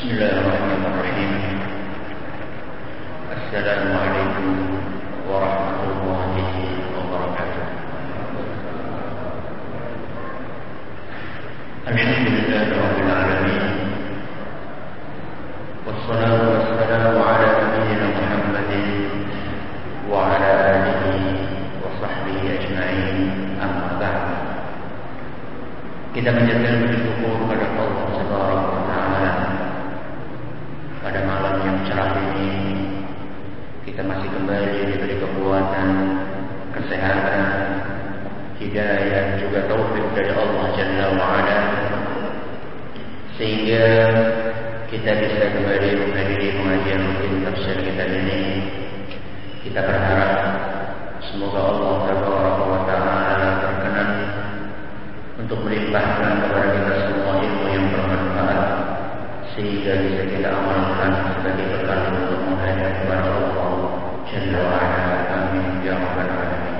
بسم الله الرحمن الرحيم. السلام عليكم ورحمة الله وبركاته. الحمد لله رب العالمين. والصلاة والسلام على نبينا محمد وعلى آله وصحبه أجمعين. أما بعد. Kita menjadikan bersyukur kita masih kembali diberi kekuatan, kesehatan, hidayah juga taufik dari Allah Jalla wa ala sehingga kita bisa kembali menghadiri pengajian rutin tafsir kita ini. Kita berharap semoga Allah wa taala berkenan untuk melimpahkan kepada kita semua ilmu yang bermanfaat sehingga bisa kita amalkan sebagai bekal untuk menghadap kepada Allah Jalla wa ala. Amin ya rabbal alamin.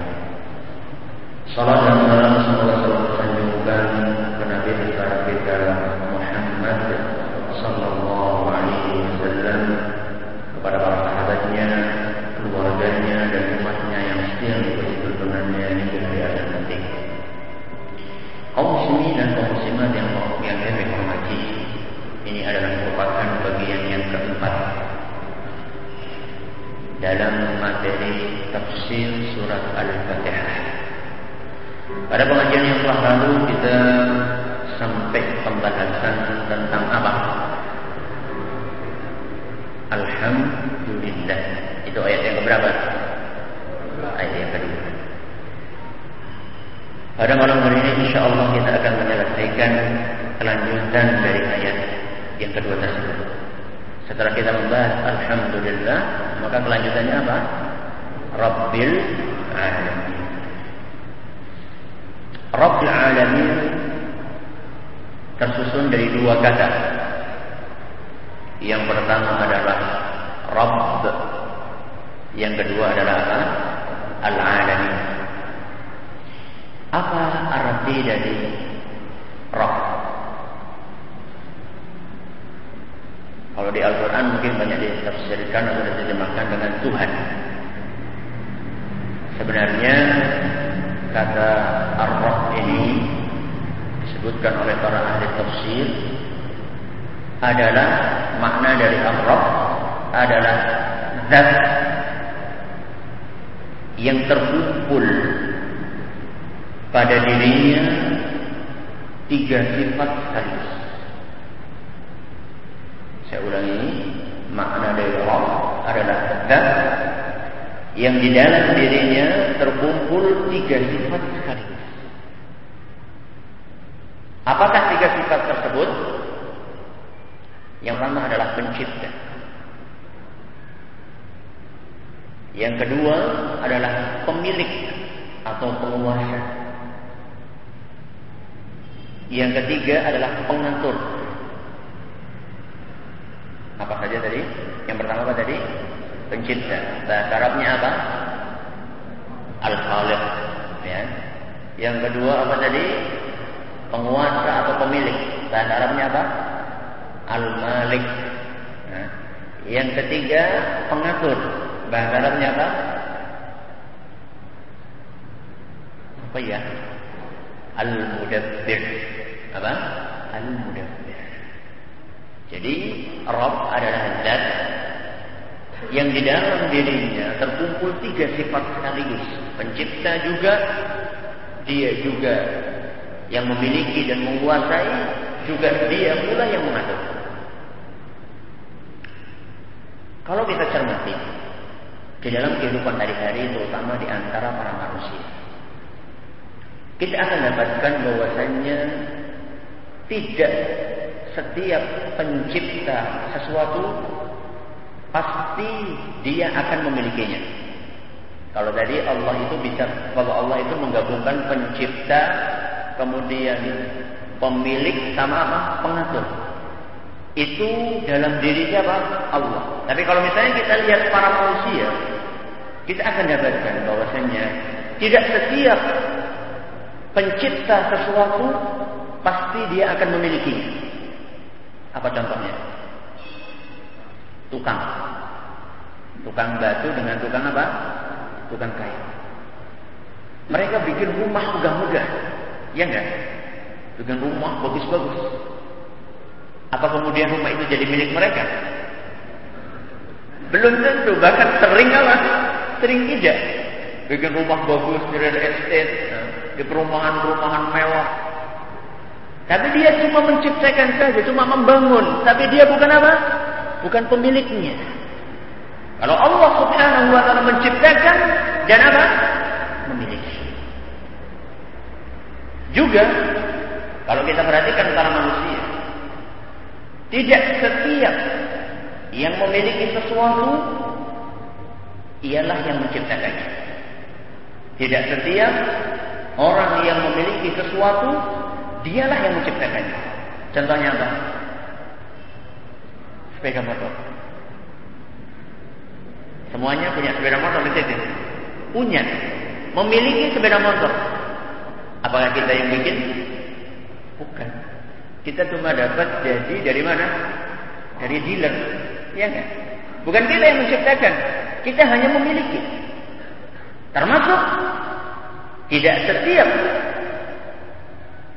Salam dan salam semoga selalu tersanjungkan ke Nabi besar kita Muhammad sallallahu alaihi wasallam kepada para sahabatnya, keluarganya dan umatnya yang setia mengikuti tuntunannya hingga hari akhir nanti. Kaum muslimin dan kaum muslimat yang yang kami hormati, ini adalah merupakan bagian yang keempat dalam materi tafsir surat Al-Fatihah. Pada pengajian yang telah lalu kita sampai pembahasan tentang apa? Alhamdulillah. Itu ayat yang keberapa? Ayat yang kedua. Pada malam hari ini insya Allah kita akan menyelesaikan kelanjutan dari ayat yang kedua tersebut. Setelah kita membahas Alhamdulillah, maka kelanjutannya apa? Rabbil Alamin. Rabbil Alamin tersusun dari dua kata. Yang pertama adalah Rabb. Yang kedua adalah apa? Al-Alamin. Apa arti dari Rabb? Kalau di Al-Quran mungkin banyak ditafsirkan atau diterjemahkan dengan Tuhan. Sebenarnya kata Ar-Rabb ini disebutkan oleh para ahli tafsir adalah makna dari Ar-Rabb adalah zat yang terkumpul pada dirinya tiga sifat sekaligus. Saya ulangi, makna dari Rabb adalah zat yang di dalam dirinya terkumpul tiga sifat sekaligus. Apakah tiga sifat tersebut? Yang pertama adalah pencipta. Yang kedua adalah pemilik atau penguasa. Yang ketiga adalah pengatur. Saja tadi? Yang pertama apa tadi? Pencipta. Bahasa Arabnya apa? Al-Khaliq. Ya. Yang kedua apa tadi? Penguasa atau pemilik. Bahasa Arabnya apa? Al-Malik. Nah. Yang ketiga pengatur. Bahasa Arabnya apa? Apa ya? Al-Mudabbir. Apa? Al-Mudabbir. Jadi Rabb adalah zat yang di dalam dirinya terkumpul tiga sifat sekaligus. Pencipta juga, dia juga yang memiliki dan menguasai, juga dia pula yang mengatur. Kalau kita cermati di dalam kehidupan hari-hari terutama di antara para manusia, kita akan dapatkan bahwasannya tidak setiap pencipta sesuatu pasti dia akan memilikinya. Kalau tadi Allah itu bisa, kalau Allah itu menggabungkan pencipta, kemudian pemilik sama apa? Pengatur. Itu dalam diri siapa? Allah. Tapi kalau misalnya kita lihat para manusia, kita akan dapatkan bahwasanya tidak setiap pencipta sesuatu pasti dia akan memilikinya. Apa contohnya? Tukang. Tukang batu dengan tukang apa? Tukang kayu. Mereka bikin rumah megah-megah. Ya enggak? Bikin rumah bagus-bagus. Apa kemudian rumah itu jadi milik mereka? Belum tentu, bahkan sering apa? Sering tidak. Bikin rumah bagus di real estate, di perumahan-perumahan mewah. Tapi dia cuma menciptakan saja, cuma membangun. Tapi dia bukan apa? Bukan pemiliknya. Kalau Allah subhanahu wa ta'ala menciptakan, dan apa? Memiliki. Juga, kalau kita perhatikan para manusia, tidak setiap yang memiliki sesuatu ialah yang menciptakannya. Tidak setiap orang yang memiliki sesuatu dialah yang menciptakannya. Contohnya apa? Sepeda motor. Semuanya punya sepeda motor di sini. Punya. Memiliki sepeda motor. Apakah kita yang bikin? Bukan. Kita cuma dapat jadi dari mana? Dari dealer. Ya kan? Bukan kita yang menciptakan. Kita hanya memiliki. Termasuk tidak setiap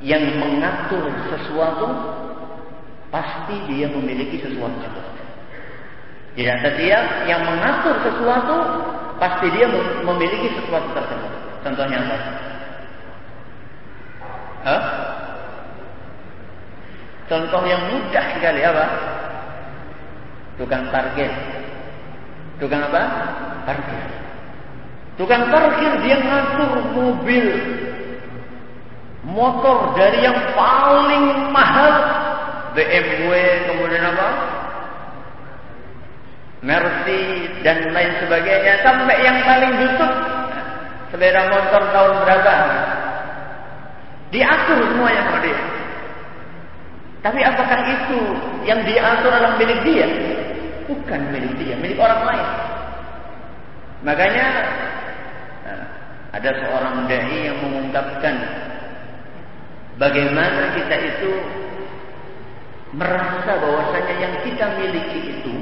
yang mengatur sesuatu pasti dia memiliki sesuatu. Tidak setiap yang mengatur sesuatu pasti dia memiliki sesuatu tersebut. Contohnya apa? Hah? Contoh yang mudah sekali apa? Tukang parkir. Tukang apa? Parkir. Tukang parkir dia ngatur mobil motor dari yang paling mahal BMW kemudian apa? Mercy dan lain sebagainya sampai yang paling busuk sepeda motor tahun berapa? Diatur semuanya sama dia. Tapi apakah itu yang diatur adalah milik dia? Bukan milik dia, milik orang lain. Makanya nah, ada seorang dai yang mengungkapkan bagaimana kita itu merasa bahwasanya yang kita miliki itu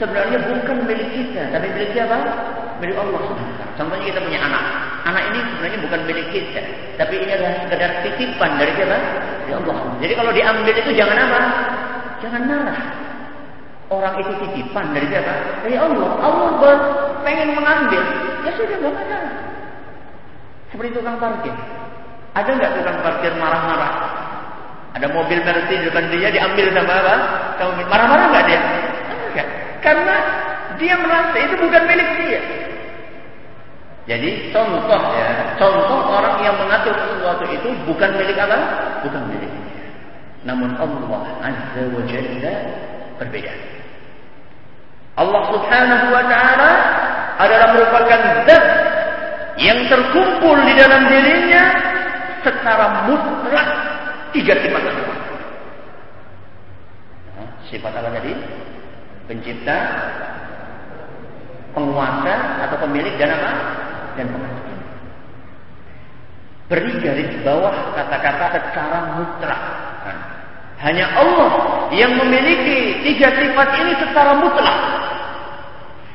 sebenarnya bukan milik kita, tapi milik siapa? Milik Allah Subhanahu Contohnya kita punya anak. Anak ini sebenarnya bukan milik kita, tapi ini adalah sekedar titipan dari siapa? Dari Allah. Jadi kalau diambil itu jangan apa? Jangan marah. Orang itu titipan dari siapa? Dari Allah. Allah pengen mengambil, ya sudah nggak masalah. Seperti tukang parkir. Ada nggak tukang parkir marah-marah? Ada mobil Mercy di depan dia diambil sama apa? Kamu marah-marah nggak dia? Enggak. Karena dia merasa itu bukan milik dia. Jadi contoh ya, contoh orang yang mengatur sesuatu itu bukan milik apa? Bukan milik dia. Namun Allah Azza wa Jalla berbeda. Allah Subhanahu wa taala adalah merupakan zat yang terkumpul di dalam dirinya secara mutlak tiga sifat tersebut. Nah, sifat apa tadi? Pencipta, penguasa atau pemilik dan apa? Dan pengatur. Beri garis bawah kata-kata secara mutlak. Nah, hanya Allah yang memiliki tiga sifat ini secara mutlak.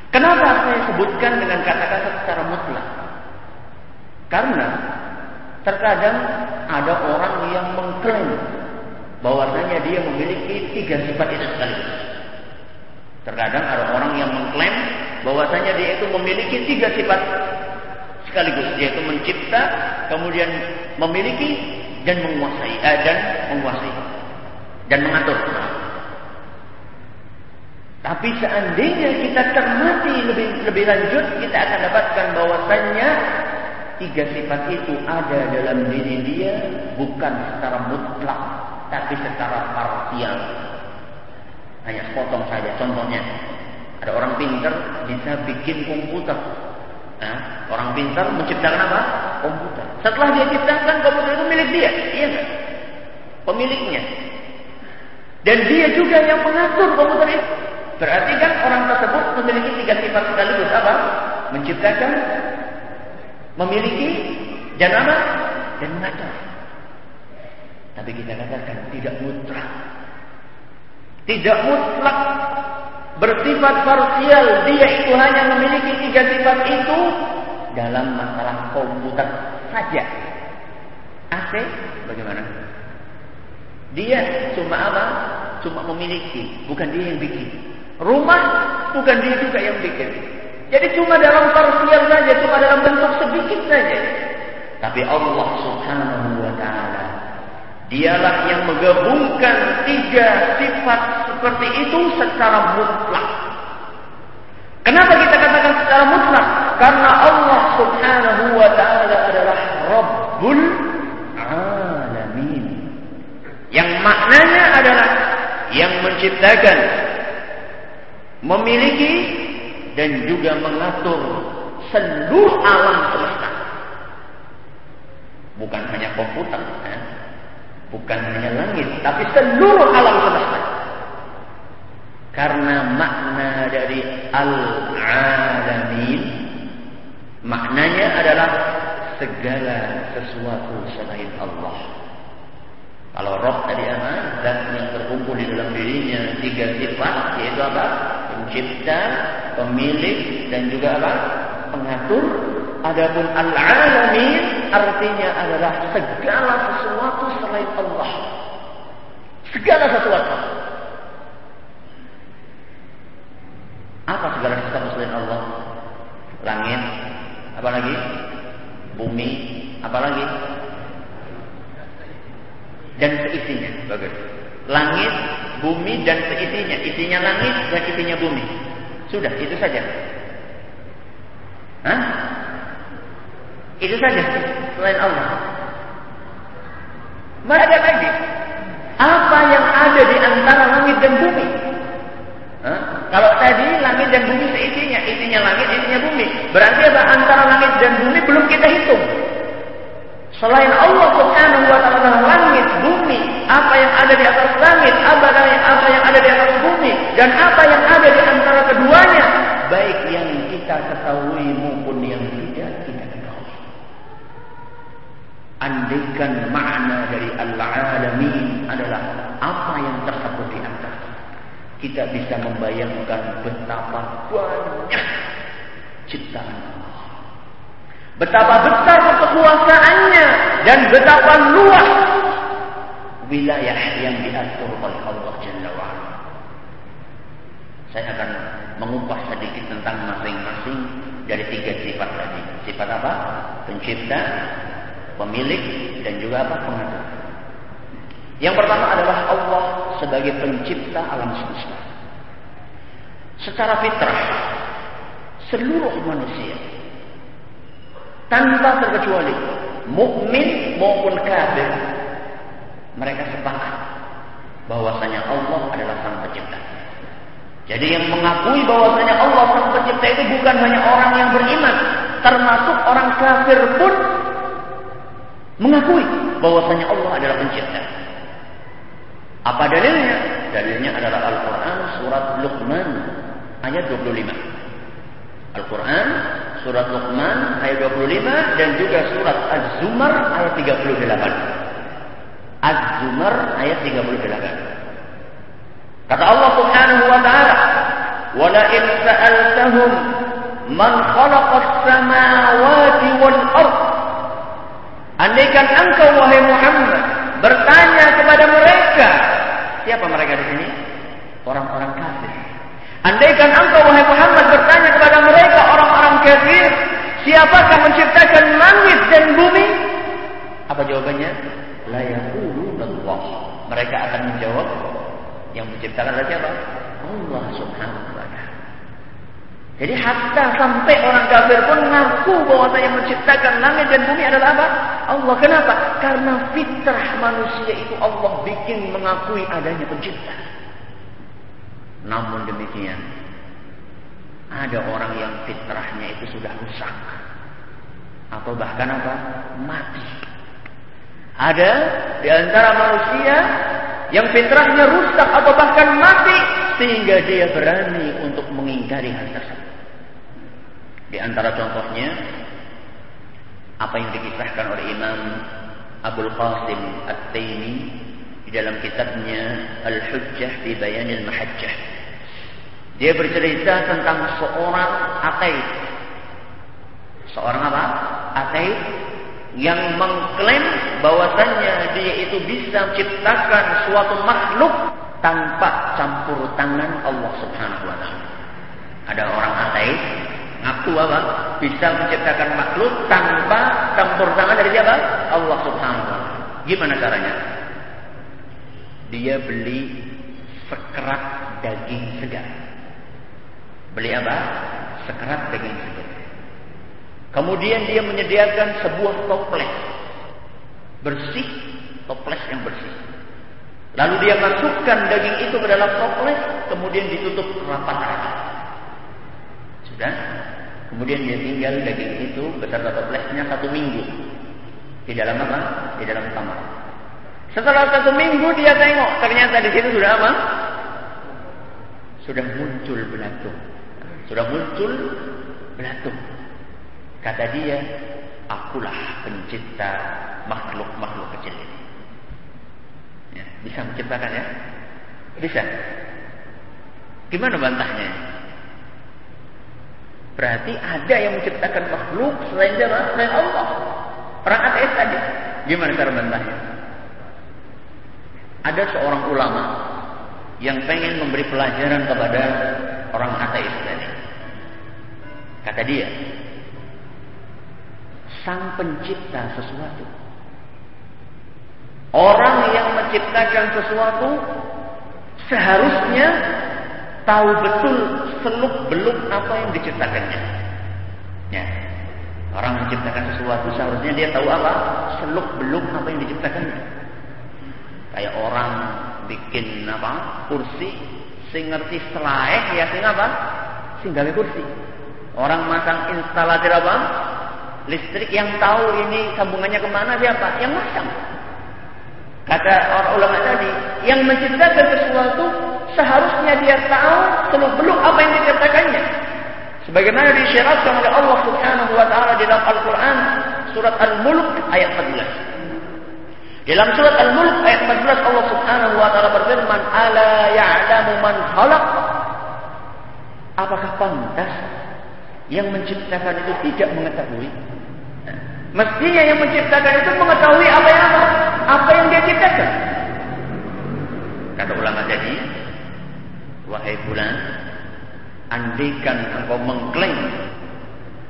Kenapa saya sebutkan dengan kata-kata secara mutlak? Karena terkadang ada orang yang mengklaim bahwasanya dia memiliki tiga sifat itu sekaligus. Terkadang ada orang yang mengklaim bahwasanya dia itu memiliki tiga sifat sekaligus, yaitu mencipta, kemudian memiliki dan menguasai eh, dan menguasai dan mengatur. Tapi seandainya kita cermati lebih lebih lanjut, kita akan dapatkan bahwasanya tiga sifat itu ada dalam diri dia bukan secara mutlak, tapi secara parsial. Hanya sepotong saja. Contohnya, ada orang pintar bisa bikin komputer. Nah, orang pintar menciptakan apa? Komputer. Setelah dia ciptakan komputer itu milik dia, iya enggak? Pemiliknya. Dan dia juga yang mengatur komputer itu. Berarti kan orang tersebut memiliki tiga sifat sekaligus apa? Menciptakan, memiliki, dan apa? Dan mengatur. Tapi kita katakan tidak mutlak. Tidak mutlak. bersifat parsial, dia itu hanya memiliki tiga sifat itu dalam masalah komputer saja. AC bagaimana? Dia cuma apa? Cuma memiliki, bukan dia yang bikin. Rumah bukan dia juga yang bikin. Jadi cuma dalam parsial saja, cuma dalam bentuk sedikit saja. Tapi Allah Subhanahu wa taala dialah yang menggabungkan tiga sifat seperti itu secara mutlak. Kenapa kita katakan secara mutlak? Karena Allah Subhanahu wa taala adalah Rabbul alamin. Yang maknanya adalah yang menciptakan, memiliki dan juga mengatur seluruh alam semesta. Bukan hanya komputer, ya. bukan hanya langit, tapi seluruh alam semesta. Karena makna dari al-alamin maknanya adalah segala sesuatu selain Allah. Kalau roh tadi apa? Dan yang terkumpul di dalam dirinya tiga sifat yaitu apa? Pencipta, pemilik dan juga apa? Pengatur. Adapun al-alamin artinya adalah segala sesuatu selain Allah. Segala sesuatu. Apa segala sesuatu selain Allah? Langit, apa lagi? Bumi, apa lagi? Dan seisinya. Bagus. Langit, bumi dan seisinya. Isinya langit dan isinya bumi. Sudah, itu saja. Hah? Itu saja selain Allah. Mana ada lagi? Apa yang ada di antara langit dan bumi? Hah? Kalau tadi langit dan bumi seisinya, isinya langit, isinya bumi. Berarti apa? Antara langit dan bumi belum kita hitung. Selain Allah Subhanahu wa taala langit, bumi, apa yang ada di atas langit, apa yang apa yang ada di atas bumi dan apa yang ada di antara keduanya, baik yang kita ketahui maupun yang tidak kita ketahui. Andaikan makna dari al-alamin adalah apa yang tersebut di atas. Kita bisa membayangkan betapa banyak ciptaan Allah. Betapa besar kekuasaannya dan betapa luas wilayah yang diatur oleh Allah Jalla wa'ala. Saya akan mengupas sedikit tentang masing-masing dari tiga sifat tadi. Sifat apa? Pencipta, pemilik, dan juga apa? Pengatur. Yang pertama adalah Allah sebagai pencipta alam semesta. Secara fitrah, seluruh manusia tanpa terkecuali mukmin maupun kafir mereka sepakat bahwasanya Allah adalah sang pencipta. Jadi yang mengakui bahwasanya Allah sang pencipta itu bukan hanya orang yang beriman, termasuk orang kafir pun mengakui bahwasanya Allah adalah pencipta. Apa dalilnya? Dalilnya adalah Al-Quran surat Luqman ayat 25. Al-Quran surat Luqman ayat 25 dan juga surat Az-Zumar ayat 38. Az-Zumar ayat 38. Kata Allah Subhanahu wa taala, "Wa la in sa'altahum man khalaqas samawati wal ard" Andaikan engkau wahai Muhammad bertanya kepada mereka, siapa mereka di sini? Orang-orang kafir. Andaikan engkau wahai Muhammad bertanya kepada mereka orang-orang kafir, siapakah menciptakan langit dan bumi? Apa jawabannya? La Allah. Mereka akan menjawab yang menciptakan adalah siapa? Allah Subhanahu wa taala. Jadi hatta sampai orang kafir pun mengaku bahwa yang menciptakan langit dan bumi adalah apa? Allah. Kenapa? Karena fitrah manusia itu Allah bikin mengakui adanya pencipta. Namun demikian, ada orang yang fitrahnya itu sudah rusak. Atau bahkan apa? Mati. Ada di antara manusia yang fitrahnya rusak atau bahkan mati sehingga dia berani untuk mengingkari hal tersebut. Di antara contohnya apa yang dikisahkan oleh Imam Abdul Qasim At-Taimi di dalam kitabnya Al-Hujjah fi Bayan Al-Mahajjah. Dia bercerita tentang seorang ateis. Seorang apa? Ateis yang mengklaim bahwasannya dia itu bisa menciptakan suatu makhluk tanpa campur tangan Allah Subhanahu wa taala. Ada orang ateis ngaku apa? Bisa menciptakan makhluk tanpa campur tangan dari siapa? Allah Subhanahu wa taala. Gimana caranya? Dia beli sekerat daging segar. Beli apa? Sekerat daging segar. Kemudian dia menyediakan sebuah toples bersih, toples yang bersih. Lalu dia masukkan daging itu ke dalam toples, kemudian ditutup rapat-rapat. Sudah? Kemudian dia tinggal daging itu beserta toplesnya satu minggu di dalam apa? Di dalam kamar. Setelah satu minggu dia tengok, ternyata di situ sudah apa? Sudah muncul belatung. Sudah muncul belatung. Kata dia, akulah pencipta makhluk-makhluk kecil ini. Ya, bisa menciptakan ya? Bisa. Gimana bantahnya? Berarti ada yang menciptakan makhluk selain dia, selain Allah. Orang ateis tadi. Gimana cara bantahnya? Ada seorang ulama yang pengen memberi pelajaran kepada orang ateis tadi. Kata dia, sang pencipta sesuatu. Orang yang menciptakan sesuatu seharusnya tahu betul seluk beluk apa yang diciptakannya. Ya. Orang menciptakan sesuatu seharusnya dia tahu apa seluk beluk apa yang diciptakannya. Kayak orang bikin apa kursi, sing ngerti selaeh ya sing apa? Sing kursi. Orang masang instalator apa? listrik yang tahu ini sambungannya ke mana siapa? Yang masang. Kata orang ulama tadi, yang menciptakan sesuatu seharusnya dia tahu seluk beluk apa yang diciptakannya. Sebagaimana disyaratkan oleh Allah Subhanahu wa taala di dalam Al-Qur'an surat Al-Mulk ayat 14. Dalam surat Al-Mulk ayat 14 Allah Subhanahu wa taala berfirman, "Ala ya'lamu man khalaq?" Apakah pantas yang menciptakan itu tidak mengetahui? Mestinya yang menciptakan itu mengetahui apa yang apa, apa yang dia ciptakan. Kata ulama tadi, wahai bulan, andikan engkau mengklaim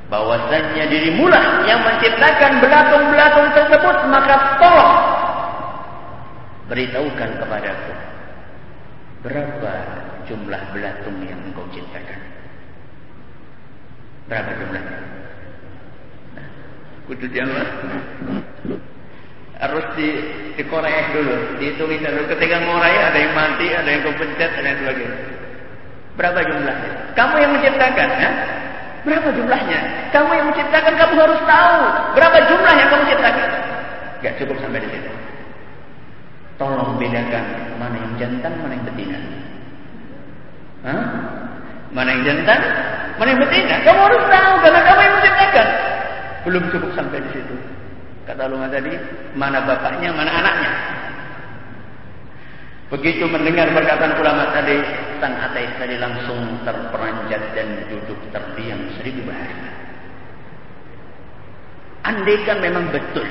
bahwasannya dirimu lah yang menciptakan belatung-belatung tersebut, maka tolong beritahukan kepadaku berapa jumlah belatung yang engkau ciptakan. Berapa jumlahnya? kudu jalan harus di dikorek dulu. Dihitung dulu ketika ngorai ada yang mati ada yang kepencet dan lain sebagainya. Berapa jumlahnya? Kamu yang menciptakan ya? Berapa jumlahnya? Kamu yang menciptakan kamu harus tahu. Berapa jumlah yang kamu ciptakan? Gak cukup sampai di situ. Tolong bedakan mana yang jantan mana yang betina. Hah? Mana yang jantan mana yang betina kamu harus tahu karena kamu yang menciptakan belum cukup sampai di situ. Kata ulama tadi, mana bapaknya, mana anaknya. Begitu mendengar perkataan ulama tadi, sang ateis tadi langsung terperanjat dan duduk terdiam seribu bahasa. Andaikan memang betul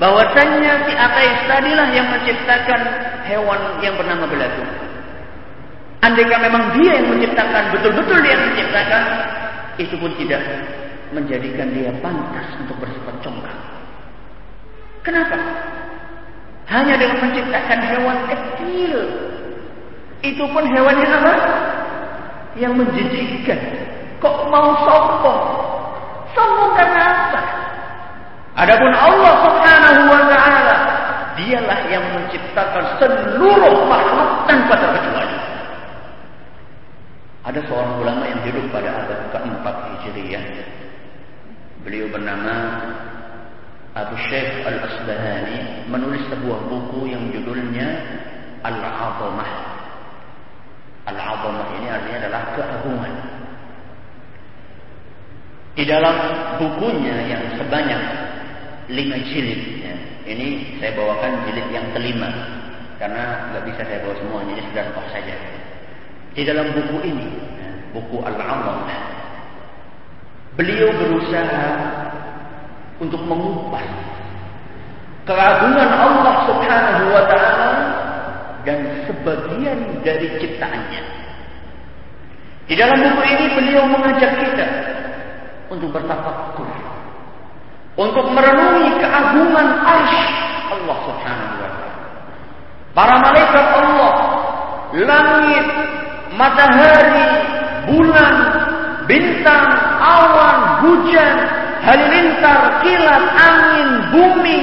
bahwasannya si ateis tadilah yang menciptakan hewan yang bernama belatung. Andaikan memang dia yang menciptakan, betul-betul dia yang menciptakan, itu pun tidak menjadikan dia pantas untuk bersifat congkak. Kenapa? Hanya dengan menciptakan hewan kecil. Itu pun hewan yang apa? Yang menjijikkan. Kok mau sombong? Sombong karena apa? Adapun Allah Subhanahu wa taala, dialah yang menciptakan seluruh makhluk tanpa terkecuali. Ada seorang ulama yang hidup pada abad keempat Hijriah Beliau bernama Abu Syekh Al-Asbahani menulis sebuah buku yang judulnya Al-Azamah. Al-Azamah ini artinya adalah keagungan. Di dalam bukunya yang sebanyak lima jilid, ya, ini saya bawakan jilid yang kelima karena nggak bisa saya bawa semuanya, ini sudah toh saja. Di dalam buku ini, buku Al-Alam, beliau berusaha untuk mengupas keagungan Allah Subhanahu wa taala dan sebagian dari ciptaannya. Di dalam buku ini beliau mengajak kita untuk bertafakur, untuk merenungi keagungan arsy Allah Subhanahu wa taala. Para malaikat Allah, langit, matahari, bulan, bintang, awan, hujan, halilintar, kilat, angin, bumi,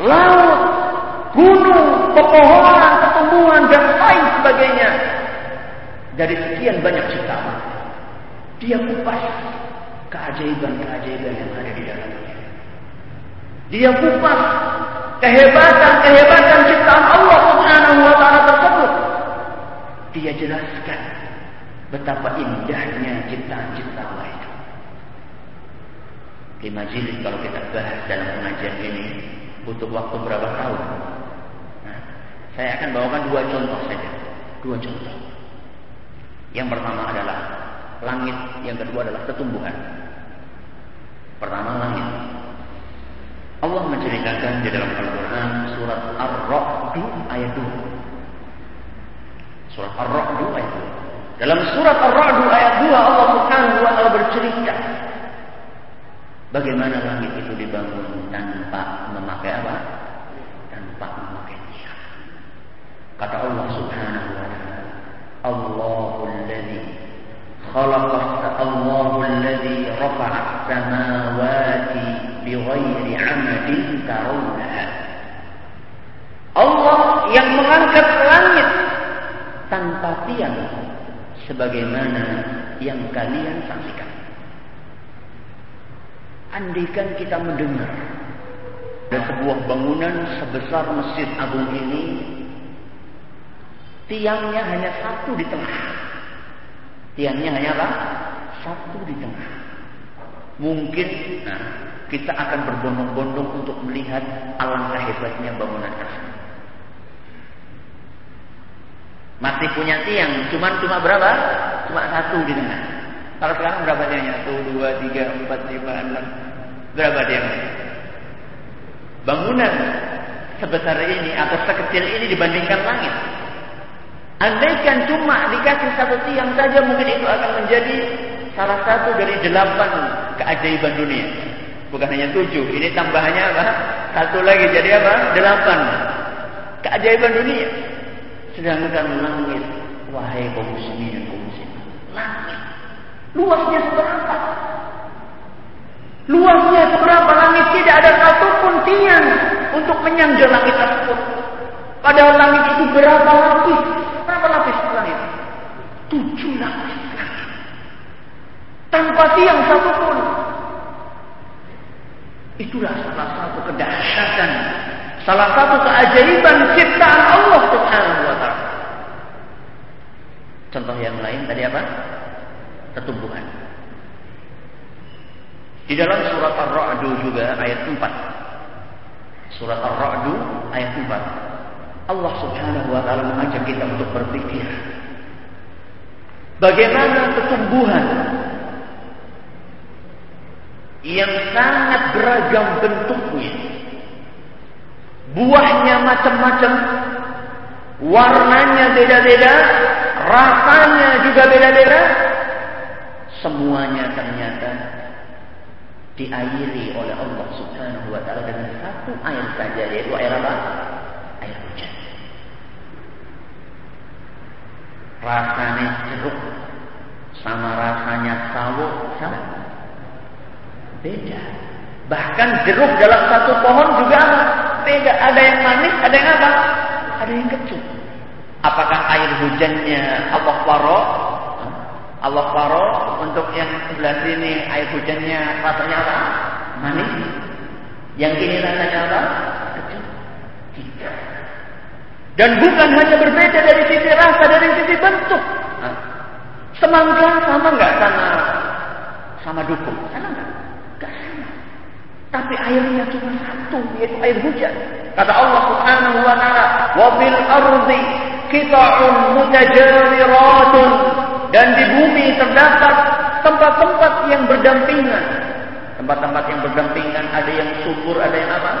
laut, gunung, pepohonan, pertumbuhan dan lain sebagainya. Dari sekian banyak ciptaan, dia kupas keajaiban-keajaiban yang ada di dalamnya. Dia kupas kehebatan-kehebatan ciptaan Allah tersebut. Dia jelaskan betapa indahnya ciptaan-ciptaan Allah itu. Lima jilid kalau kita bahas dalam pengajian ini butuh waktu berapa tahun? Nah, saya akan bawakan dua contoh saja. Dua contoh. Yang pertama adalah langit, yang kedua adalah ketumbuhan. Pertama langit. Allah menceritakan di dalam Al-Quran surat Ar-Ra'd ayat 2. Surat Ar-Ra'd ayat 2. Dalam surat Ar-Ra'd ayat 2 Allah Subhanahu wa taala bercerita bagaimana langit itu dibangun tanpa memakai apa? Tanpa memakai tiang. Kata Allah Subhanahu wa taala, Allahul ladzi khalaqa Allahu alladzi rafa'a samawati bighairi 'amadin tarawnaha. Allah yang mengangkat langit tanpa tiang sebagaimana yang kalian saksikan. Andaikan kita mendengar ada sebuah bangunan sebesar Masjid Agung ini tiangnya hanya satu di tengah. Tiangnya hanya apa? Satu di tengah. Mungkin nah, kita akan berbondong-bondong untuk melihat alangkah hebatnya bangunan tersebut. Masih punya tiang, cuman cuma berapa? Cuma satu di tengah. Kalau sekarang berapa tiangnya? Satu, dua, tiga, empat, lima, enam. Berapa tiangnya? Bangunan sebesar ini atau sekecil ini dibandingkan langit. Andaikan cuma dikasih satu tiang saja mungkin itu akan menjadi salah satu dari delapan keajaiban dunia. Bukan hanya tujuh. Ini tambahannya apa? Satu lagi jadi apa? Delapan. Keajaiban dunia. Sedangkan langit, wahai kaum muslimin dan kaum muslimat, langit luasnya seberapa? Luasnya seberapa langit tidak ada satupun tiang untuk menyanjung langit tersebut. Padahal langit itu berapa lapis? Berapa lapis langit? Tujuh lapis langit. Tanpa tiang satupun. Itulah salah satu kedahsyatan Salah satu keajaiban ciptaan Allah Subhanahu wa taala. Contoh yang lain tadi apa? Ketumbuhan. Di dalam surat Ar-Ra'd juga ayat 4. Surat Ar-Ra'd ayat 4. Allah Subhanahu wa taala mengajak kita untuk berpikir bagaimana ketumbuhan yang sangat beragam bentuknya buahnya macam-macam, warnanya beda-beda, rasanya juga beda-beda. Semuanya ternyata diairi oleh Allah Subhanahu wa taala dengan satu air saja yaitu air apa? Air hujan. Rasanya jeruk sama rasanya sawo sama beda. Bahkan jeruk dalam satu pohon juga beda. Ada yang manis, ada yang apa? Ada yang kecut. Apakah air hujannya Allah faro? Allah faro untuk yang sebelah sini air hujannya rasanya apa? Manis. Yang ini rasanya apa? Kecut. Tidak. Dan bukan hanya berbeda dari sisi rasa, dari sisi bentuk. Semangka sama nggak sama sama dukung? Sama nggak? Tapi airnya cuma satu, yaitu air hujan. Kata Allah Subhanahu wa taala, "Wa bil ardi qita'un mutajawiratun dan di bumi terdapat tempat-tempat yang berdampingan. Tempat-tempat yang berdampingan ada yang subur, ada yang apa?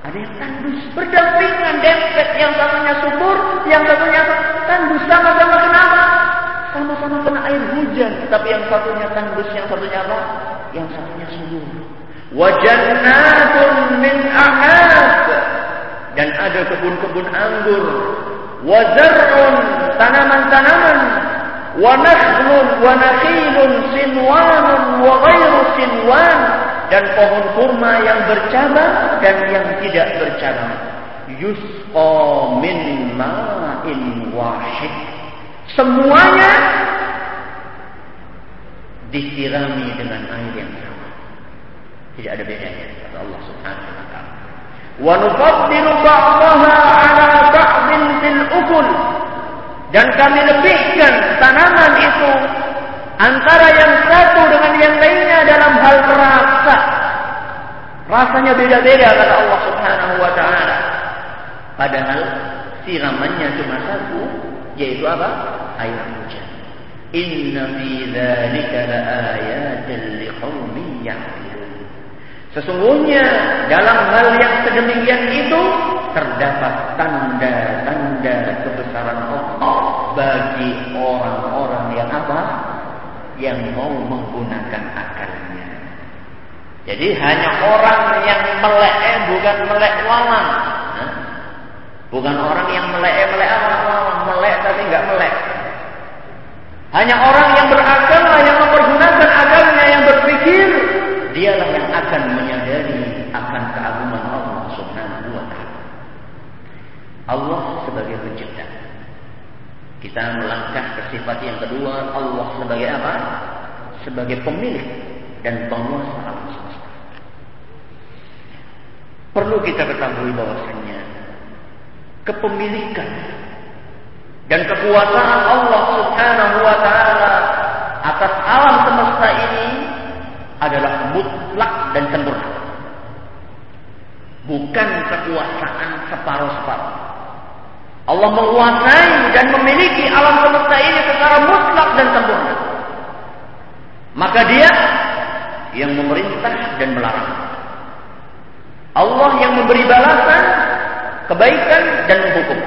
Ada yang tandus, berdampingan dempet yang satunya subur, yang satunya tandus sama-sama kenapa? Sama-sama kena air hujan, tapi yang satunya tandus, yang satunya apa? Yang satunya subur. Wajannatun min ahad dan ada kebun-kebun anggur. Wazarun tanaman-tanaman. Wa nakhlun wa nakhilun sinwanun wa ghairu sinwan dan pohon kurma yang bercabang dan yang tidak bercabang. Yusqa min ma'in wahid. Semuanya disirami dengan air yang sama. Tidak ada bedanya kata Allah Subhanahu wa taala. Wa nufaddilu ba'daha 'ala ba'din fil ukul. Dan kami lebihkan tanaman itu antara yang satu dengan yang lainnya dalam hal rasa. Rasanya beda-beda kata Allah Subhanahu wa taala. Padahal siramannya cuma satu, yaitu apa? Air hujan. Inna fi dzalika laayatin liqaumin ya'qilun. Sesungguhnya dalam hal yang sedemikian itu terdapat tanda-tanda kebesaran Allah bagi orang-orang yang apa? Yang mau menggunakan akalnya. Jadi hanya orang yang melek bukan melek walang. Bukan orang yang melek melek walang, melek tapi nggak melek. Hanya orang yang berakal yang mempergunakan akalnya yang berpikir dialah yang akan menyadari akan keagungan Allah Subhanahu wa taala. Allah sebagai pencipta. Kita melangkah ke sifat yang kedua, Allah sebagai apa? Sebagai pemilik dan penguasa alam semesta. Perlu kita ketahui bahwasanya kepemilikan dan kekuasaan Allah Subhanahu wa taala atas alam semesta ini adalah mutlak dan sempurna. Bukan kekuasaan separuh-separuh. Allah menguasai dan memiliki alam semesta ini secara mutlak dan sempurna. Maka dia yang memerintah dan melarang. Allah yang memberi balasan, kebaikan dan menghukum.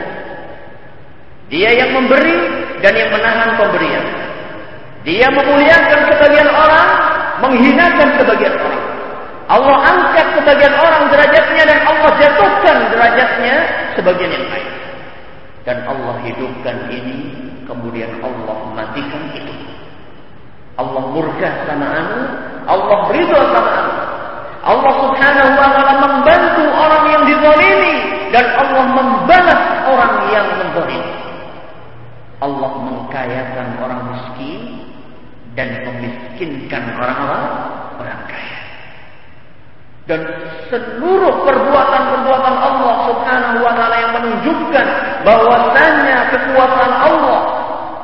Dia yang memberi dan yang menahan pemberian. Dia memuliakan sebagian orang, menghinakan sebagian orang. Allah angkat sebagian orang derajatnya dan Allah jatuhkan derajatnya sebagian yang lain. Dan Allah hidupkan ini, kemudian Allah matikan itu. Allah murka sama anu, Allah ridho sama anu. Allah subhanahu wa ta'ala membantu orang yang dizalimi dan Allah membalas orang yang menzalimi. Allah mengkayakan orang miskin dan memiskinkan orang apa? Orang kaya. Dan seluruh perbuatan-perbuatan Allah Subhanahu wa taala yang menunjukkan bahwasanya kekuasaan Allah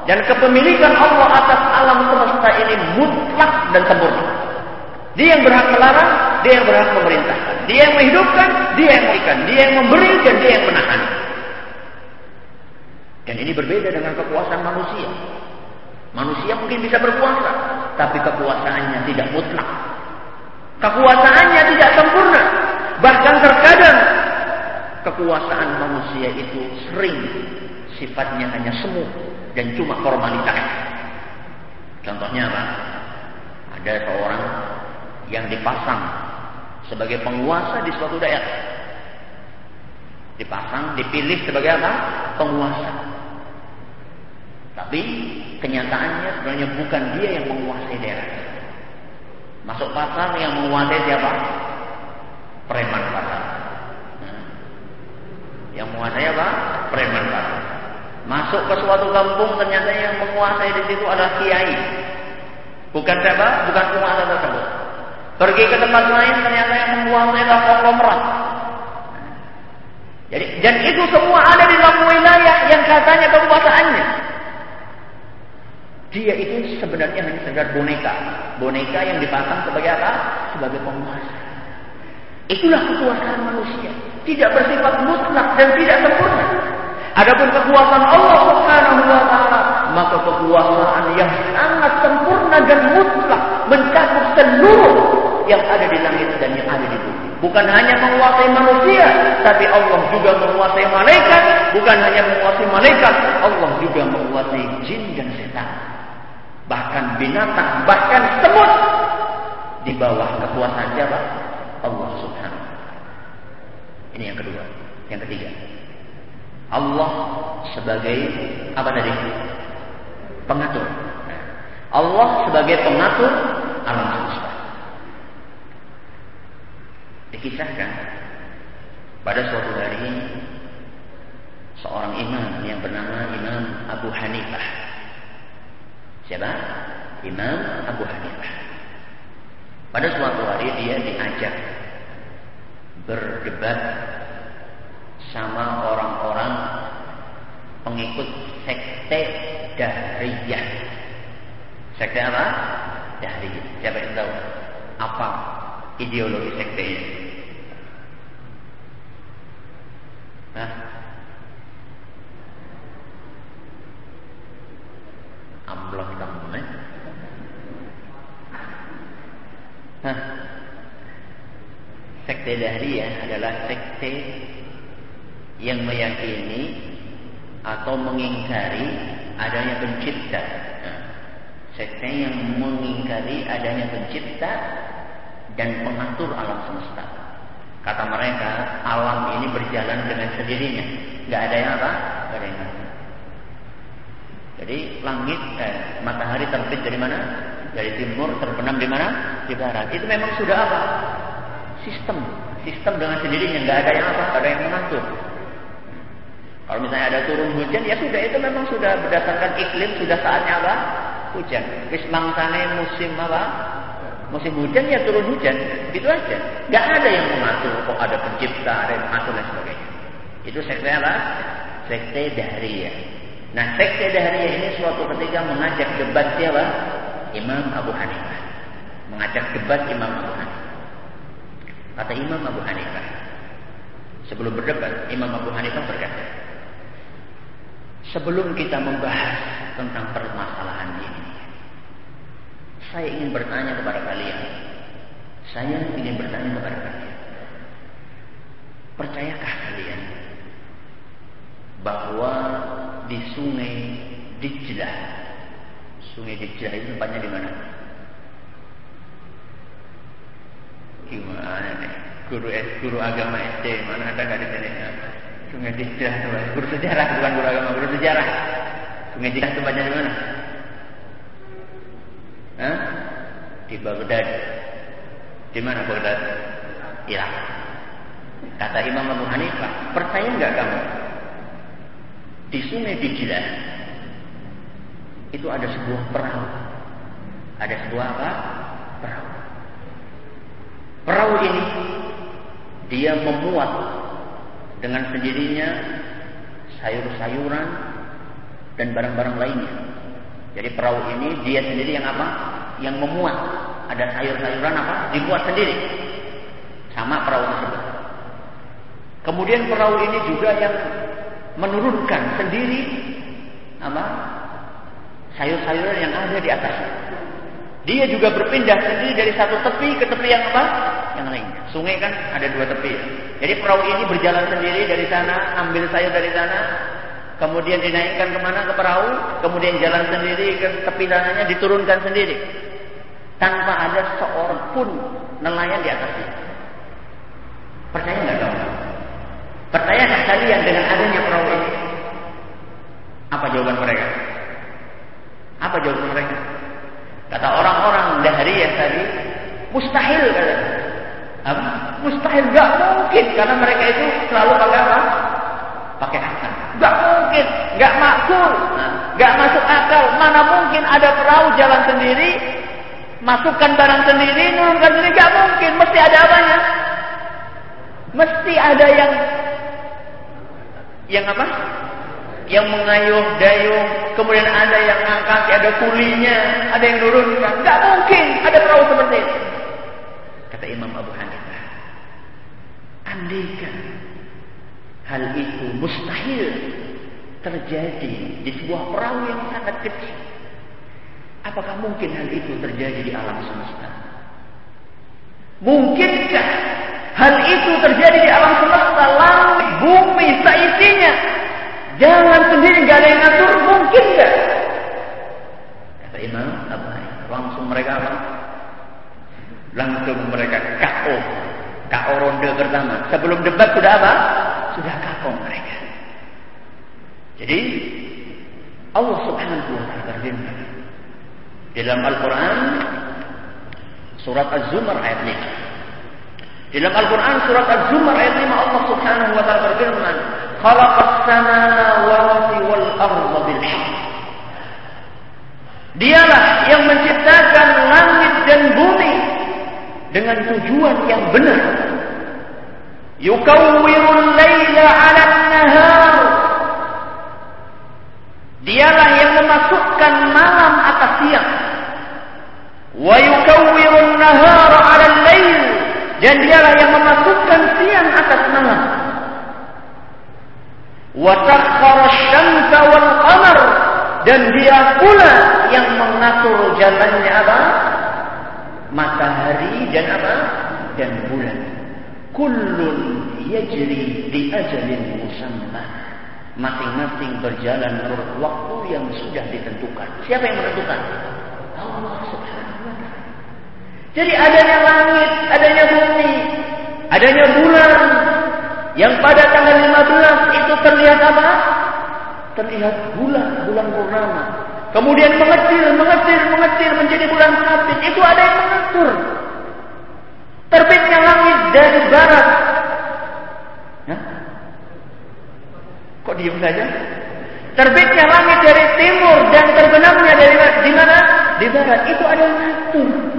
dan kepemilikan Allah atas alam semesta ini mutlak dan sempurna. Dia yang berhak melarang, dia yang berhak memerintahkan. Dia yang menghidupkan, dia yang memberikan. Dia yang memberi dan dia yang menahan. Dan ini berbeda dengan kekuasaan manusia. Manusia mungkin bisa berkuasa, tapi kekuasaannya tidak mutlak. Kekuasaannya tidak sempurna. Bahkan terkadang kekuasaan manusia itu sering sifatnya hanya semu dan cuma formalitas. Contohnya apa? Ada seorang yang dipasang sebagai penguasa di suatu daerah. Dipasang, dipilih sebagai apa? Penguasa. Tapi kenyataannya sebenarnya bukan dia yang menguasai daerah. Masuk pasar yang menguasai siapa? Preman pasar. Nah. Yang menguasai apa? Preman pasar. Masuk ke suatu kampung ternyata yang menguasai di situ adalah kiai. Bukan siapa? Bukan penguasa tersebut. Pergi ke tempat lain ternyata yang menguasai adalah konglomerat. Jadi dan itu semua ada di dalam wilayah yang katanya kekuasaannya. Dia itu sebenarnya hanya sekedar boneka. Boneka yang dipasang sebagai apa? Sebagai penguasa. Itulah kekuasaan manusia. Tidak bersifat mutlak dan tidak sempurna. Adapun kekuasaan Allah Subhanahu wa taala, maka kekuasaan yang sangat sempurna dan mutlak mencakup seluruh yang ada di langit dan yang ada di bumi. Bukan hanya menguasai manusia, tapi Allah juga menguasai malaikat. Bukan hanya menguasai malaikat, Allah juga menguasai jin dan setan. Bahkan binatang, bahkan semut di bawah kekuasaan siapa? Allah Subhanahu. Ini yang kedua. Yang ketiga, Allah sebagai apa tadi? Pengatur. Allah sebagai pengatur alam semesta. Dikisahkan pada suatu hari seorang imam yang bernama Imam Abu Hanifah. Siapa? Imam Abu Hanifah. Pada suatu hari dia diajak berdebat sama orang-orang pengikut sekte Dahriyah. Sekte apa? Dahriyah. Siapa yang tahu apa ideologi sekte ini? Hah? Amblok kamu, eh? Hah? Sekte adalah sekte yang meyakini atau mengingkari adanya pencipta. Nah, sekte yang mengingkari adanya pencipta dan pengatur alam semesta. Kata mereka, alam ini berjalan dengan sendirinya. Gak ada yang apa? Gak ada yang ngatur. Jadi langit, eh, matahari terbit dari mana? Dari timur, terbenam di mana? Di barat. Itu memang sudah apa? Sistem. Sistem dengan sendirinya. Gak ada yang apa? Ada yang mengatur. Kalau misalnya ada turun hujan, ya sudah itu memang sudah berdasarkan iklim, sudah saatnya apa? Hujan. Wis mangsane musim apa? Musim hujan ya turun hujan, itu aja. Gak ada yang mengatur, kok ada pencipta, ada yang mengatur dan sebagainya. Itu sekte apa? Sekte Dahriyah. Nah, sekte Dahriyah ini suatu ketika mengajak debat siapa? Imam Abu Hanifah. Mengajak debat Imam Abu Hanifah. Kata Imam Abu Hanifah. Sebelum berdebat, Imam Abu Hanifah berkata, Sebelum kita membahas tentang permasalahan ini, saya ingin bertanya kepada kalian. Saya ingin bertanya kepada kalian. Percayakah kalian bahwa di sungai Dijlah, sungai Dijlah itu tempatnya di mana? Gimana nih? Guru guru agama SD mana ada nggak di sini? Sungai Dijlah guru sejarah bukan guru agama, guru sejarah. Sungai Dijlah tempatnya di mana? Hah? Di Baghdad. Di mana Baghdad? Irak. Kata Imam Abu Hanifah, percaya nggak kamu? Di Sungai Dijlah itu ada sebuah perahu. Ada sebuah apa? Perahu. Perahu ini dia memuat dengan sendirinya sayur-sayuran dan barang-barang lainnya. Jadi perahu ini dia sendiri yang apa? Yang memuat. Ada sayur-sayuran apa? Dibuat sendiri. Sama perahu tersebut. Kemudian perahu ini juga yang menurunkan sendiri apa? Sayur-sayuran yang ada di atasnya. Dia juga berpindah sendiri dari satu tepi ke tepi yang apa? Yang lainnya. Sungai kan ada dua tepi. Jadi perahu ini berjalan sendiri dari sana, ambil sayur dari sana, kemudian dinaikkan ke mana ke perahu, kemudian jalan sendiri ke tepi sananya, diturunkan sendiri. Tanpa ada seorang pun nelayan di atasnya. Percaya nggak kamu? Percaya nggak kalian dengan adanya perahu ini? Apa jawaban mereka? Apa jawaban mereka? Kata orang-orang dahriyah tadi, mustahil kata. Apa? Mustahil nggak mungkin karena mereka itu selalu pakai apa? Pakai akal. Nggak mungkin, nggak makul, nggak masuk akal. Mana mungkin ada perahu jalan sendiri, masukkan barang sendiri, nurunkan sendiri, nggak mungkin. Mesti ada apanya? Mesti ada yang yang apa? Yang mengayuh, dayung, kemudian ada yang ngangkat, ada kulinya, ada yang nurunkan. Nggak mungkin ada perahu seperti itu. Kata Imam Abu Hanifah, andaikan hal itu mustahil, terjadi di sebuah perahu yang sangat kecil. Apakah mungkin hal itu terjadi di alam semesta? Mungkinkah hal itu terjadi di alam semesta, langit, bumi, seisinya? Jangan sendiri gak ada yang ngatur, mungkin gak? Kata Imam apa? Langsung mereka apa? Langsung mereka KO. KO ronde pertama. Sebelum debat sudah apa? Sudah KO mereka. Jadi Allah Subhanahu wa taala berfirman dalam Al-Qur'an surat Az-Zumar ayat 5. Dalam Al-Quran surat Az-Zumar ayat 5 Allah Subhanahu wa taala berfirman, "Khalaqas samawati wal arda bil haqq." Dialah yang menciptakan langit dan bumi dengan tujuan yang benar. Yukawwirul laila 'ala nahar Dialah yang memasukkan malam atas siang. Wa yukawwirun nahara 'ala al-lail dan dialah yang memasukkan siang atas malam. Wa sakhkhara asy-syamsa wal qamar dan dia pula yang mengatur jalannya apa? Matahari dan apa? Dan bulan. Kullun yajri di ajalin musamma. Masing-masing berjalan menurut waktu yang sudah ditentukan. Siapa yang menentukan? Allah Subhanahu. Jadi adanya langit, adanya bumi, adanya bulan yang pada tanggal 15 itu terlihat apa? Terlihat bulan, bulan purnama. Kemudian mengecil, mengecil, mengecil menjadi bulan sabit. Itu ada yang mengatur. Terbitnya langit dari barat. Hah? Kok diam saja? Terbitnya langit dari timur dan terbenamnya dari di mana? Di barat. Itu ada yang ngatur.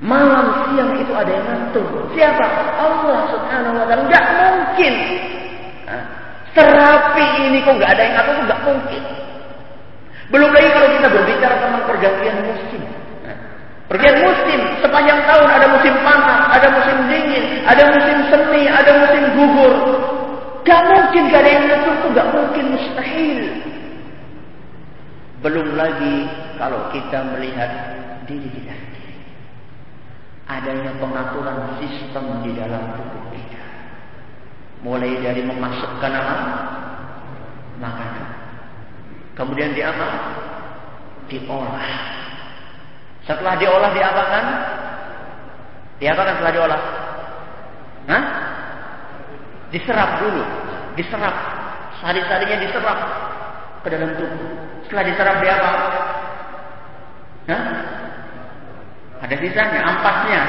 Malam siang itu ada yang ngatur. Siapa? Allah Subhanahu wa taala. Enggak mungkin. Serapi ini kok enggak ada yang ngatur, enggak mungkin. Belum lagi kalau kita berbicara tentang pergantian musim. Pergantian musim sepanjang tahun ada musim panas, ada musim dingin, ada musim semi, ada musim gugur. Gak mungkin gak ada yang ngatur itu gak mungkin mustahil. Belum lagi kalau kita melihat diri kita. Adanya pengaturan sistem di dalam tubuh kita. Mulai dari memasukkan apa? Makanan. Kemudian di apa? Diolah. Setelah diolah diapakan? Diapakan setelah diolah? Hah? Diserap dulu, diserap. Sari-sarinya diserap ke dalam tubuh. Setelah diserap dia apa? Hah? Ada sisanya, ampasnya.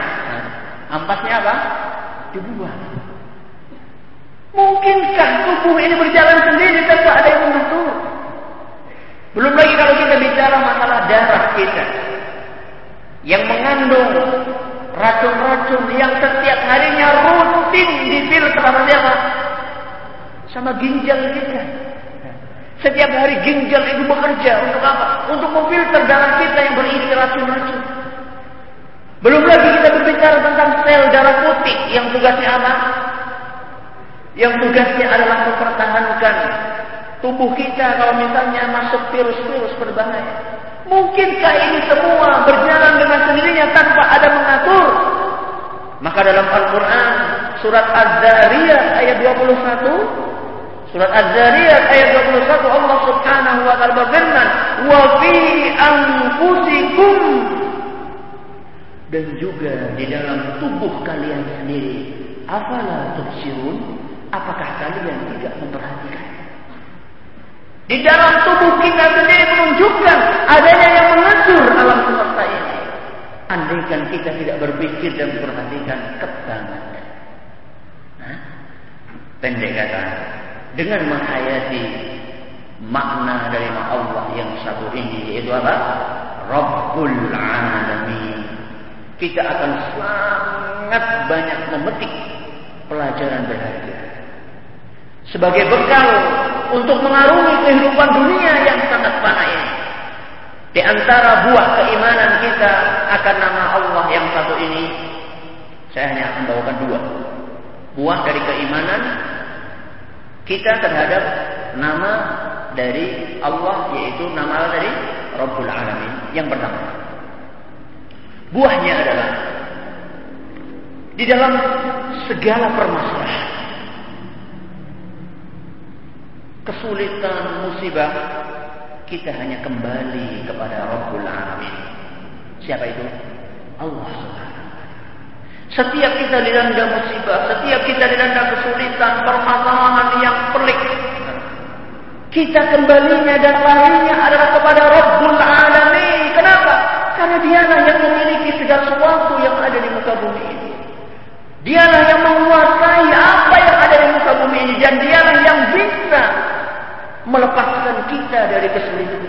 Ampasnya apa? Dibuang. Mungkinkah tubuh ini berjalan sendiri tanpa ada yang mengatur? Belum lagi kalau kita bicara masalah darah kita yang mengandung racun-racun yang setiap harinya rutin difilter sama siapa? Sama ginjal kita. Setiap hari ginjal itu bekerja untuk apa? Untuk memfilter darah kita yang berisi racun-racun. Belum lagi kita berbicara tentang sel darah putih yang tugasnya apa? Yang tugasnya adalah mempertahankan tubuh kita kalau misalnya masuk virus-virus berbahaya. Mungkinkah ini semua berjalan dengan sendirinya tanpa ada mengatur? Maka dalam Al-Quran surat Az-Zariyat ayat 21 surat Az-Zariyat ayat 21 Allah Subhanahu wa taala berfirman, "Wa fi anfusikum" dan juga di dalam tubuh kalian sendiri. Afala tubsirun? Apakah kalian tidak memperhatikan? Di dalam tubuh kita sendiri menunjukkan adanya yang mengatur alam semesta ini. Andaikan kita tidak berpikir dan memperhatikan kebangetan. Nah, pendek kata, dengan menghayati makna dari Allah yang satu ini yaitu apa? Rabbul Alamin. Kita akan sangat banyak memetik pelajaran berharga. Sebagai bekal untuk mengarungi kehidupan dunia yang sangat fana ini. Di antara buah keimanan kita akan nama Allah yang satu ini, saya hanya akan bawakan dua. Buah dari keimanan kita terhadap nama dari Allah yaitu nama dari Rabbul Alamin yang pertama. Buahnya adalah di dalam segala permasalahan kesulitan musibah kita hanya kembali kepada Rabbul Alamin. Siapa itu? Allah Setiap kita dilanda musibah, setiap kita dilanda kesulitan, permasalahan yang pelik, kita kembalinya dan larinya adalah kepada Rabbul Alamin. Karena dialah yang memiliki segala sesuatu yang ada di muka bumi ini. Dialah yang menguasai apa yang ada di muka bumi ini. Dan dialah yang bisa melepaskan kita dari kesulitan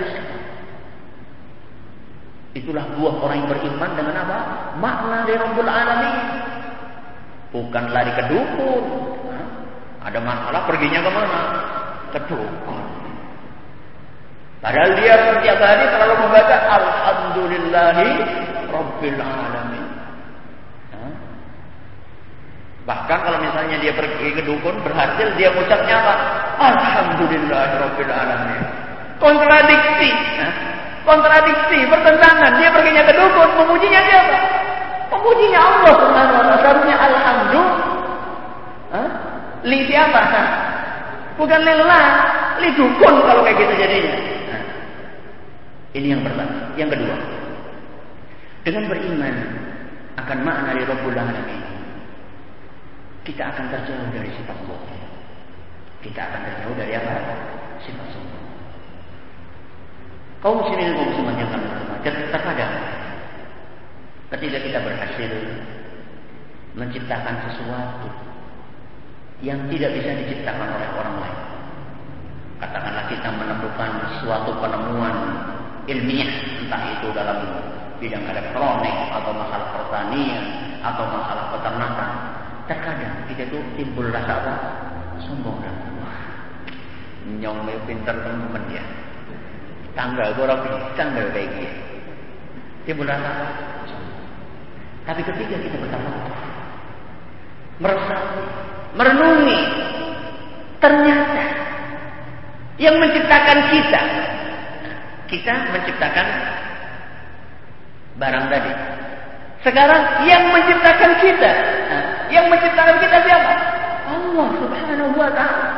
Itulah buah orang yang beriman dengan apa? Makna dari Rabbul Alamin. Bukan lari ke dukun. Ada masalah perginya ke mana? Ke dukun. Padahal dia setiap hari selalu membaca Alhamdulillahi Rabbil Alamin. Bahkan kalau misalnya dia pergi ke dukun berhasil dia mengucapnya apa? Alhamdulillahi Rabbil Alamin. Kontradiksi. Kontradiksi, pertentangan. Dia perginya ke dukun, memujinya siapa? Memujinya Allah Subhanahu wa taala. Alhamdulillah. Li siapa? Bukan lillah, li dukun kalau kayak gitu jadinya. Ini yang pertama. Yang kedua, dengan beriman akan makna dari Rabbul Alamin, kita akan terjauh dari sifat sombong. Kita akan terjauh dari apa? Sifat sombong. Kaum muslimin kaum muslimat yang kami hormati, terkadang ketika kita berhasil menciptakan sesuatu yang tidak bisa diciptakan oleh orang lain. Katakanlah kita menemukan suatu penemuan ilmiah entah itu dalam bidang elektronik atau masalah pertanian atau masalah peternakan. Terkadang kita tuh timbul rasa apa? Sombong nyong pinter teman ya. Tanggal orang bisa nggak kayak gini. Timbul rasa apa? Tapi ketika kita bertemu merasa merenungi ternyata yang menciptakan kita kita menciptakan barang tadi. Sekarang yang menciptakan kita, yang menciptakan kita siapa? Allah Subhanahu wa taala.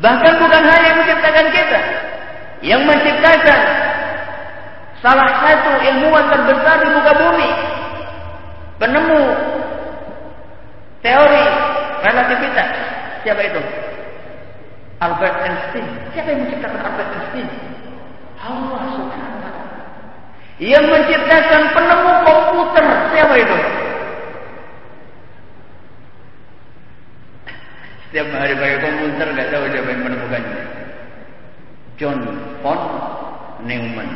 Bahkan bukan hanya yang menciptakan kita, yang menciptakan salah satu ilmuwan terbesar di muka bumi, penemu teori relativitas. Siapa itu? Albert Einstein. Siapa yang menciptakan Albert Einstein? Allah subhanahu. Yang menciptakan penemu komputer. Siapa itu? Setiap hari pakai komputer nggak tahu siapa yang menemukannya. John von Neumann.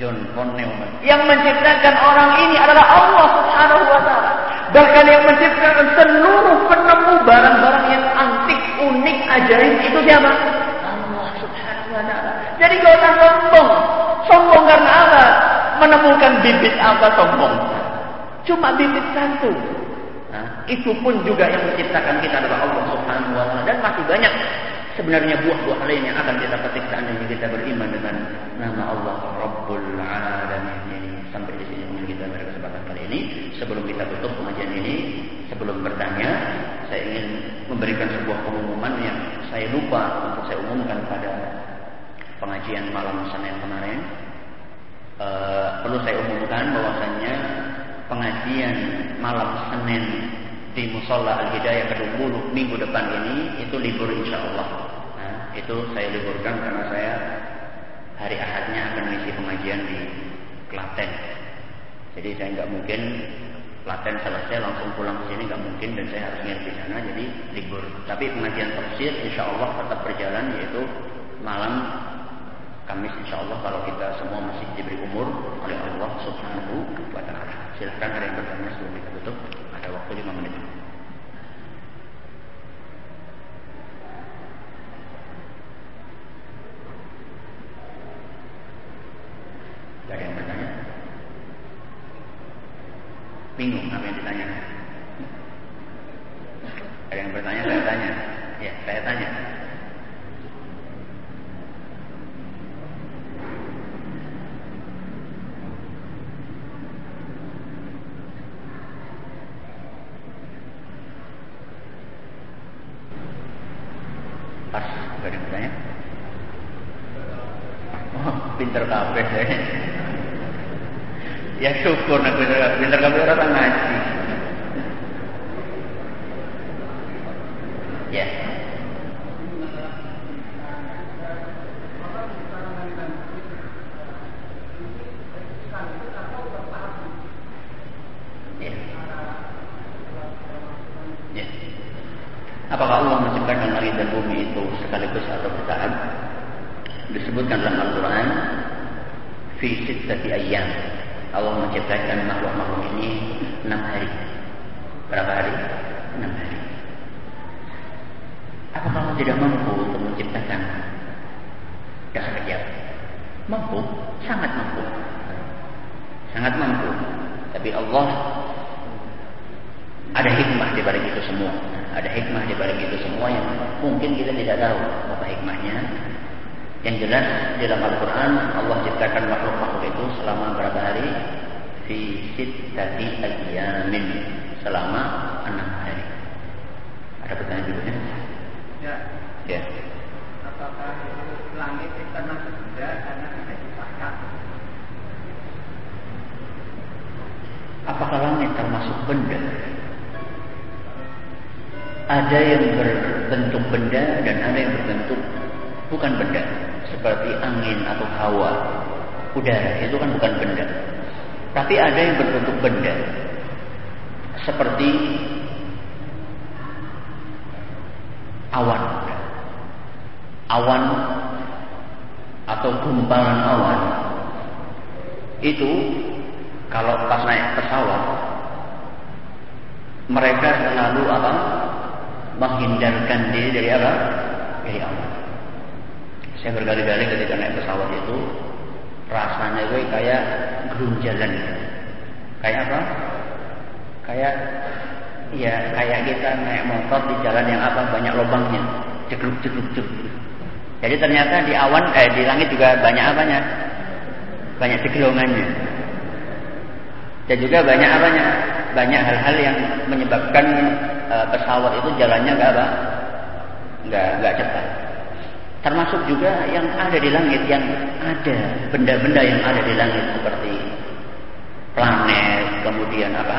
John von Neumann. Yang menciptakan orang ini adalah Allah Subhanahu wa taala. Bahkan yang menciptakan seluruh penemu barang-barang yang ajaib itu siapa? Allah Subhanahu wa taala. Jadi gak usah sombong. Sombong karena apa? Menemukan bibit apa sombong? Cuma bibit satu. Nah, itu pun juga yang menciptakan kita adalah Allah Subhanahu wa taala dan masih banyak sebenarnya buah-buah lain yang akan kita petik seandainya kita beriman dengan nama Allah Rabbul Alamin ini. Sampai di sini mungkin kita pada kesempatan kali ini. Sebelum kita tutup pengajian ini, sebelum bertanya, saya ingin memberikan sebuah pengumuman yang saya lupa untuk saya umumkan pada pengajian malam Senin kemarin. E, perlu saya umumkan bahwasannya pengajian malam Senin di Musola Al Hidayah Kedung minggu depan ini itu libur insya Allah. Nah, itu saya liburkan karena saya hari Ahadnya akan mengisi pengajian di Klaten. Jadi saya nggak mungkin Klaten selesai langsung pulang ke sini nggak mungkin dan saya harus nginep di sana jadi libur. Tapi pengajian tafsir insya Allah tetap berjalan yaitu malam Kamis insya Allah kalau kita semua masih diberi umur oleh Allah Subhanahu wa taala. Silahkan ada yang bertanya sebelum kita tutup. Ada waktu 5 menit. Gak ada yang bertanya? Bingung apa yang ditanya? Ada yang bertanya, saya tanya. Ya, saya tanya. Pas, gak ada yang bertanya? Oh, pinter kabeh saya. Ya syukur nak pinter kabeh. Pinter kabeh orang ngaji. Ya. Ya. Ya. Apakah Allah menciptakan langit dan bumi itu sekaligus atau bertahap? Disebutkan dalam Al-Quran, fi sittati ayyam. Allah menciptakan makhluk-makhluk ini enam hari. Berapa hari? Enam hari. Apakah Allah tidak mampu untuk menciptakan dah sekejap? Mampu, sangat mampu. Sangat mampu. Tapi Allah ada hikmah di balik itu semua. Ada hikmah di balik itu semua yang mungkin kita tidak tahu apa hikmahnya. Yang jelas di dalam Al-Quran Allah ciptakan makhluk-makhluk itu selama berapa hari? Fi sittati ayyamin selama enam hari. Ada pertanyaan juga ya? Ya, Ya. apakah langit itu termasuk benda karena tidak dipakai? Apakah langit termasuk benda? Ada yang berbentuk benda dan ada yang berbentuk bukan benda, seperti angin atau hawa, udara itu kan bukan benda. Tapi ada yang berbentuk benda, seperti awan, awan atau gumpalan awan. Itu kalau pas naik pesawat mereka selalu apa menghindarkan diri dari apa? Dari awan saya berkali-kali ketika naik pesawat itu rasanya gue kayak gerunjalan. Kayak apa? Kayak ya kayak kita naik motor di jalan yang apa? Banyak lubangnya. Cekluk cekluk cekluk jadi ternyata di awan eh di langit juga banyak apanya? Banyak ceklongannya dan juga banyak apanya? Banyak hal-hal yang menyebabkan uh, pesawat itu jalannya nggak apa? Nggak nggak cepat. Termasuk juga yang ada di langit yang ada benda-benda yang ada di langit seperti planet kemudian apa?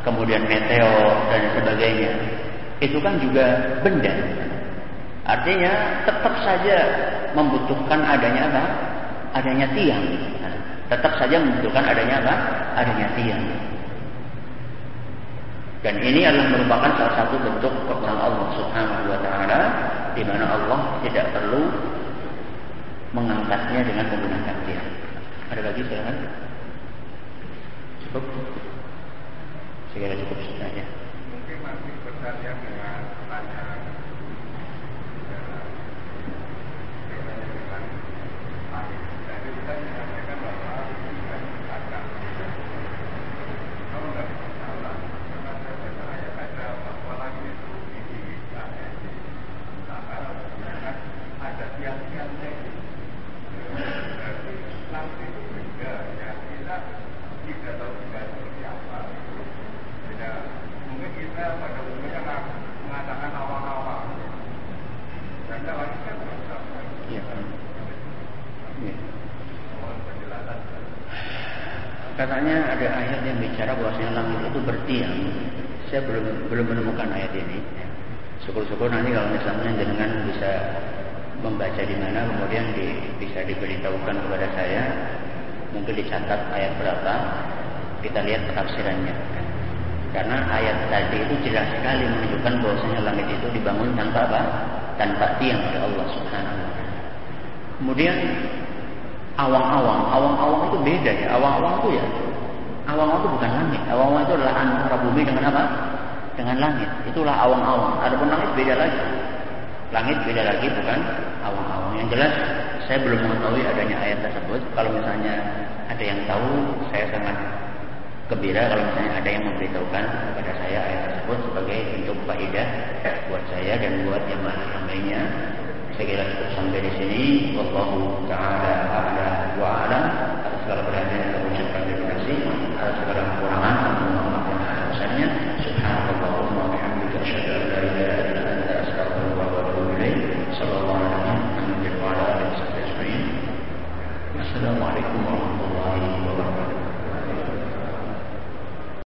Kemudian meteor dan sebagainya. Itu kan juga benda. Artinya tetap saja membutuhkan adanya apa? Adanya tiang. Tetap saja membutuhkan adanya apa? Adanya tiang. Dan ini adalah merupakan salah satu bentuk kekuasaan Allah Subhanahu wa taala di mana Allah tidak perlu mengangkatnya dengan menggunakan tiang. Ada lagi silakan. Cukup. Segera cukup saja. Mungkin masih dengan pertanyaan Jadi kita menyampaikan bahwa tidak dipakai. Kalau nggak salah, karena saya baca ayat ada bahwa lagi itu didirikan ya, di sana, kemudian ada tiang-tiangnya itu. Berarti nanti itu beda ya, kita tidak tahu juga seperti apa itu. Beda. Mungkin kita pada umumnya kan mengatakan awal-awal. Karena lagi kan bisa Iya. Iya. mohon penjelasan. Katanya ada ayat yang bicara bahwasanya langit itu bertiang. Saya belum belum menemukan ayat ini. Syukur-syukur nanti kalau misalnya dengan bisa membaca di mana, kemudian di, bisa diberitahukan kepada saya, mungkin dicatat ayat berapa, kita lihat tafsirannya. Karena ayat tadi itu jelas sekali menunjukkan bahwasanya langit itu dibangun tanpa apa? Tanpa tiang oleh Allah Subhanahu. Kemudian awang-awang, awang-awang itu beda ya. Awang-awang itu ya, awang-awang itu bukan langit. Awang-awang itu adalah antara bumi dengan apa? Dengan langit. Itulah awang-awang. Adapun langit beda lagi. Langit beda lagi bukan awang-awang. Yang jelas saya belum mengetahui adanya ayat tersebut. Kalau misalnya ada yang tahu, saya sangat gembira kalau misalnya ada yang memberitahukan kepada saya ayat tersebut sebagai bentuk faidah buat saya dan buat yang lainnya. Saya kira cukup sampai di sini. Wallahu taala a'la wa alam.